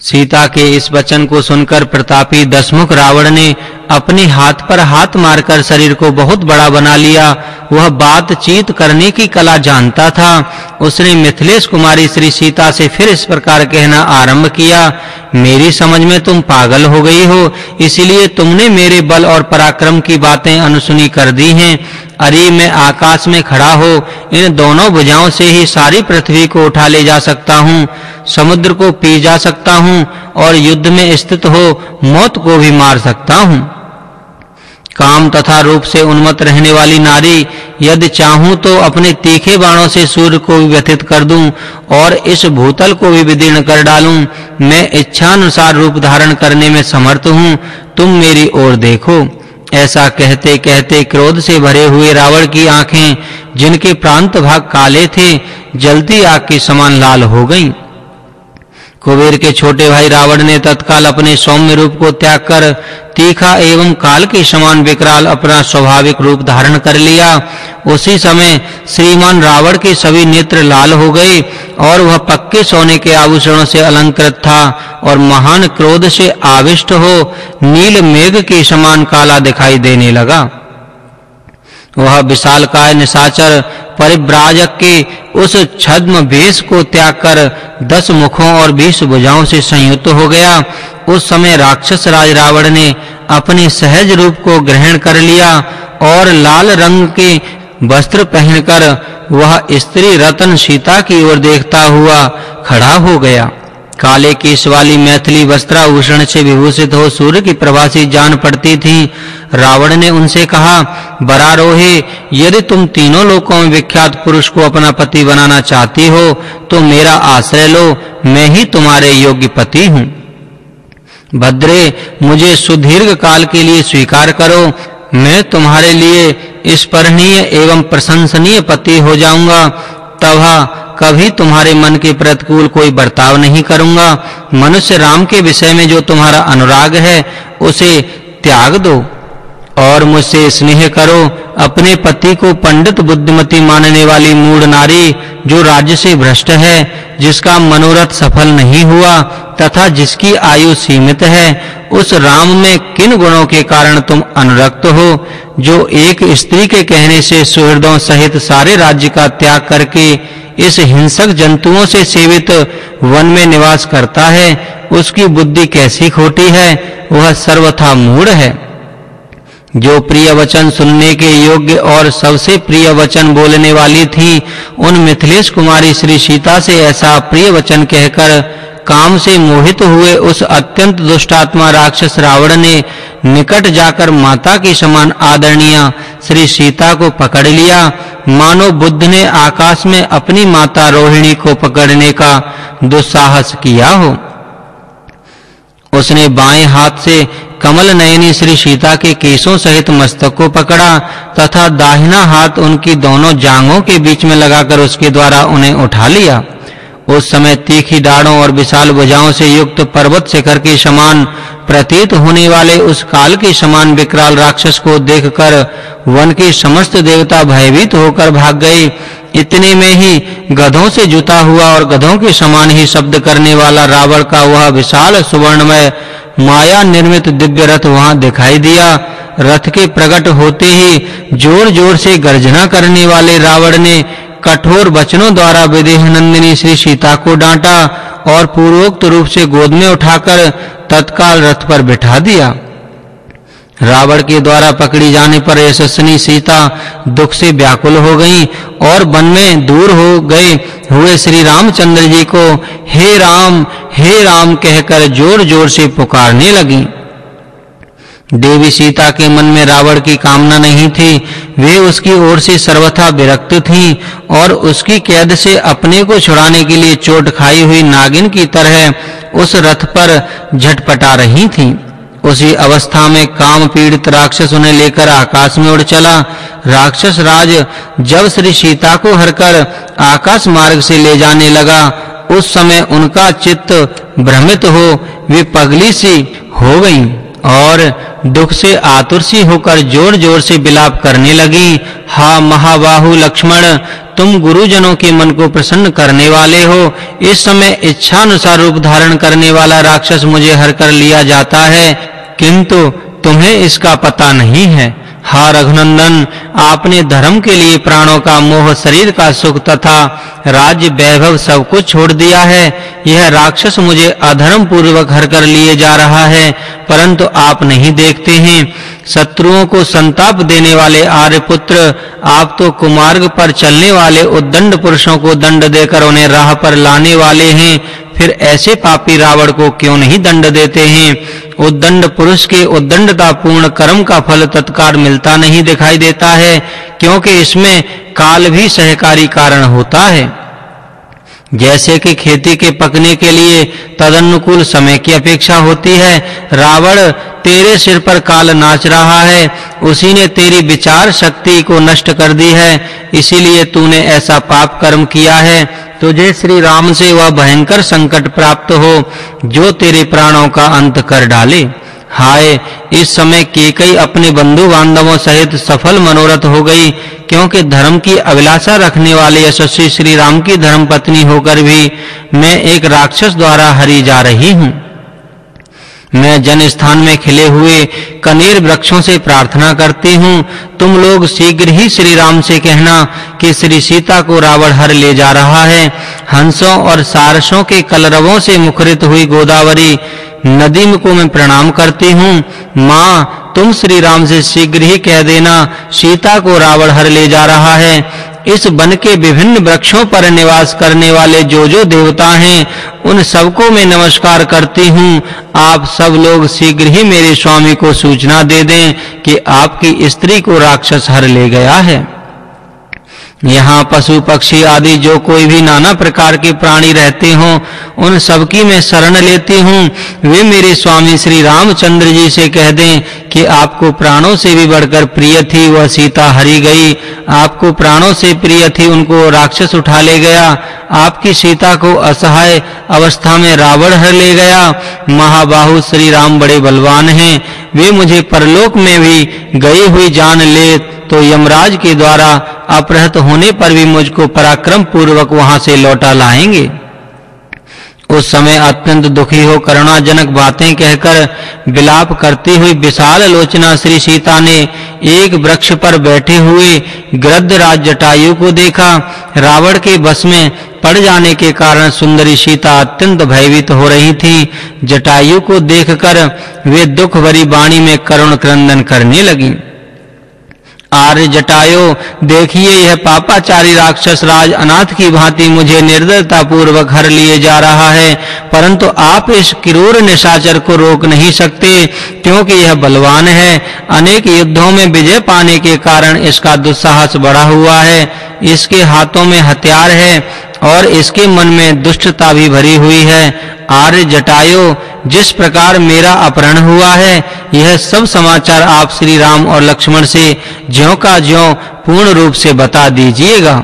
सीता के इस वचन को सुनकर प्रतापी दशमुख रावण ने अपने हाथ पर हाथ मारकर शरीर को बहुत बड़ा बना लिया। वह बातचीत करने की कला जानता था। उसने मिथिलेश कुमारी श्री सीता से फिर इस प्रकार कहना आरंभ किया, मेरी समझ में तुम पागल हो गई हो, इसलिए तुमने मेरे बल और पराक्रम की बातें अनसुनी कर दी हैं। अरे, मैं आकाश में खड़ा हो, इन दोनों भुजाओं से ही सारी पृथ्वी को उठा ले जा सकता हूँ, समुद्र को पी जा सकता हूँ और युद्ध में स्थित हो, मौत को भी मार सकता हूँ। काम तथा रूप से उन्मत्त रहने वाली नारी, यदि चाहूँ तो अपने तीखे बाणों से सूर्य को व्यथित कर दूँ और इस भूतल को भी विदीर्ण कर डालूं। मैं इच्छा अनुसार रूप धारण करने में समर्थ हूँ। तुम मेरी ओर देखो। ऐसा कहते कहते क्रोध से भरे हुए रावण की आँखें, जिनके प्रांत भाग काले थे, जलती आग के समान लाल हो गईं। कुबेर के छोटे भाई रावण ने तत्काल अपने सौम्य रूप को त्याग कर तीखा एवं काल के समान विकराल अपना स्वाभाविक रूप धारण कर लिया। उसी समय श्रीमान रावण के सभी नेत्र लाल हो गए और वह पक्के सोने के आभूषणों से अलंकृत था और महान क्रोध से आविष्ट हो नील मेघ के समान काला दिखाई देने लगा। वह विशालकाय निशाचर परिव्राजक के उस छद्म भेष को त्याग कर दस मुखों और बीस भुजाओं से संयुक्त हो गया। उस समय राक्षस राज रावण ने अपने सहज रूप को ग्रहण कर लिया और लाल रंग के वस्त्र पहनकर वह स्त्री रतन सीता की ओर देखता हुआ खड़ा हो गया। काले केश वाली मैथिली वस्त्राभूषण से विभूषित हो सूर्य की प्रभा से जान पड़ती थी। रावण ने उनसे कहा, बरारोहे, यदि तुम तीनों लोकों में विख्यात पुरुष को अपना पति बनाना चाहती हो तो मेरा आश्रय लो, मैं ही तुम्हारे योग्य पति हूँ। भद्रे, मुझे सुदीर्घ काल के लिए स्वीकार करो, मैं तुम्हारे लिए स्परणीय एवं प्रशंसनीय पति हो जाऊँगा। तब कभी तुम्हारे मन के प्रतिकूल कोई बर्ताव नहीं करूँगा। मनुष्य राम के विषय में जो तुम्हारा अनुराग है, उसे त्याग दो और मुझसे स्नेह करो। अपने पति को पंडित बुद्धिमती मानने वाली मूढ़ नारी जो राज्य से भ्रष्ट है, जिसका मनोरथ सफल नहीं हुआ तथा जिसकी आयु सीमित है, उस राम में किन गुणों के कारण तुम अनुरक्त हो? जो एक स्त्री के कहने से सुहृदों सहित सारे राज्य का त्याग करके इस हिंसक जंतुओं से सेवित वन में निवास करता है, उसकी बुद्धि कैसी खोटी है, वह सर्वथा मूढ़ है। जो प्रिय वचन सुनने के योग्य और सबसे प्रिय वचन बोलने वाली थी, उन मिथिलेश कुमारी श्री सीता से ऐसा प्रिय वचन कहकर काम से मोहित हुए उस अत्यंत दुष्टात्मा राक्षस रावण ने निकट जाकर माता की समान आदरणीय श्री सीता को पकड़ लिया। मानो बुद्ध ने आकाश में अपनी माता रोहिणी को पकड़ने का दुस्साहस किया हो। उसने बाएँ हाथ से कमल नयनी श्री सीता के केशों सहित मस्तक को पकड़ा तथा दाहिना हाथ उनकी दोनों जांघों के बीच में लगाकर उसके द्वारा उन्हें उठा लिया। उस समय तीखी डाढ़ों और विशाल भुजाओं से युक्त पर्वत शिखर के समान प्रतीत होने वाले उस काल के समान विकराल राक्षस को देखकर वन के समस्त देवता भयभीत होकर भाग गए। इतने में ही गधों से जुता हुआ और गधों के समान ही शब्द करने वाला रावण का वह विशाल सुवर्णमय माया निर्मित दिव्य रथ वहाँ दिखाई दिया। रथ के प्रकट होते ही जोर-जोर से गर्जना करने वाले रावण ने कठोर वचनों द्वारा विदेह नंदिनी श्री सीता को डांटा और पूर्वोक्त रूप से गोद में उठाकर तत्काल रथ पर बिठा दिया। रावण के द्वारा पकड़ी जाने पर यशस्विनी सीता दुख से व्याकुल हो गईं और वन में दूर हो गए। हुए श्री रामचंद्र जी को, हे राम हे राम, कहकर जोर-जोर से पुकारने लगीं। देवी सीता के मन में रावण की कामना नहीं थी। वे उसकी ओर से सर्वथा विरक्त थीं और उसकी कैद से अपने को छुड़ाने के लिए चोट खाई हुई नागिन की तरह उस रथ पर झटपटा रही थीं। उसी अवस्था में काम पीड़ित राक्षस उन्हें लेकर आकाश में उड़ चला। राक्षस राज जब श्री सीता को हरकर आकाश मार्ग से ले जाने लगा, उस समय उनका चित्त भ्रमित हो, वे पगली सी हो गईं। और दुख से आतुर सी होकर जोर-जोर से विलाप करने लगी, हा महाबाहु लक्ष्मण, तुम गुरुजनों के मन को प्रसन्न करने वाले हो। इस समय इच्छा अनुसार रूप धारण करने वाला राक्षस मुझे हर कर लिया जाता है, किंतु तुम्हें इसका पता नहीं है। हा रघुनंदन, आपने धर्म के लिए प्राणों का मोह, शरीर का सुख तथा राज्य वैभव सब कुछ छोड़ दिया है। यह राक्षस मुझे अधर्म पूर्वक हर कर लिए जा रहा है, परंतु आप नहीं देखते हैं। शत्रुओं को संताप देने वाले आर्यपुत्र, आप तो कुमार्ग पर चलने वाले उद्दंड पुरुषों को दंड देकर उन्हें राह पर लाने वाले हैं। फिर ऐसे पापी रावण को क्यों नहीं दंड देते हैं? उद्दंड पुरुष के उद्दंडता पूर्ण कर्म का फल तत्काल मिलता नहीं दिखाई देता है, क्योंकि इसमें काल भी सहकारी कारण होता है। जैसे कि खेती के पकने के लिए तदनुकूल समय की अपेक्षा होती है, रावण तेरे सिर पर काल नाच रहा है, उसी ने तेरी विचार शक्ति को नष्ट कर दी है, इसीलिए तूने ऐसा पाप कर्म किया है तुझे श्री राम से वह भयंकर संकट प्राप्त हो, जो तेरे प्राणों का अंत कर डाले। हाय, इस समय केकई अपने बंधु बांधवों सहित सफल मनोरथ हो गई, क्योंकि धर्म की अभिलाषा रखने वाले यशस्वी श्री राम की धर्मपत्नी होकर भी मैं एक राक्षस द्वारा हरी जा रही हूँ। मैं जन स्थान में खिले हुए कनेर वृक्षों से प्रार्थना करती हूँ। तुम लोग शीघ्र ही श्री राम से कहना कि श्री सीता को रावण हर ले जा रहा है। हंसों और सारसों के कलरवों से मुखरित हुई गोदावरी नदी को मैं प्रणाम करती हूँ। माँ, तुम श्री राम से शीघ्र ही कह देना, सीता को रावण हर ले जा रहा है। इस वन के विभिन्न वृक्षों पर निवास करने वाले जो जो देवता हैं, उन सबको मैं नमस्कार करती हूँ। आप सब लोग शीघ्र ही मेरे स्वामी को सूचना दे दें कि आपकी स्त्री को राक्षस हर ले गया है। यहाँ पशु पक्षी आदि जो कोई भी नाना प्रकार के प्राणी रहते हों, उन सब की मैं शरण लेती हूँ। वे मेरे स्वामी श्री रामचंद्र जी से कह दें कि आपको प्राणों से भी बढ़कर प्रिय थी, वह सीता हरी गई। आपको प्राणों से प्रिय थी, उनको राक्षस उठा ले गया। आपकी सीता को असहाय अवस्था में रावण हर ले गया। महाबाहु श्री राम बड़े बलवान हैं। वे मुझे परलोक में भी गई हुई जान ले तो यमराज के द्वारा अपहृत होने पर भी मुझको पराक्रम पूर्वक वहाँ से लौटा लाएँगे। उस समय अत्यंत दुखी हो करुणाजनक बातें कहकर विलाप करती हुई विशाल लोचना श्री सीता ने एक वृक्ष पर बैठे हुए गृद्धराज जटायु को देखा। रावण के बस में पड़ जाने के कारण सुंदरी सीता अत्यंत भयभीत हो रही थी। जटायु को देखकर वे दुख भरी वाणी में करुण क्रंदन करने लगी। आर्य जटायो, देखिए यह पापाचारी राक्षस राज अनाथ की भांति मुझे निर्दयता पूर्वक हर लिए जा रहा है, परंतु आप इस क्रूर निशाचर को रोक नहीं सकते, क्योंकि यह बलवान है। अनेक युद्धों में विजय पाने के कारण इसका दुस्साहस बढ़ा हुआ है। इसके हाथों में हथियार है और इसके मन में दुष्टता भी भरी हुई है। आर्य जटायो जिस प्रकार मेरा अपहरण हुआ है, यह सब समाचार आप श्री राम और लक्ष्मण से ज्यों का ज्यों पूर्ण रूप से बता दीजिएगा।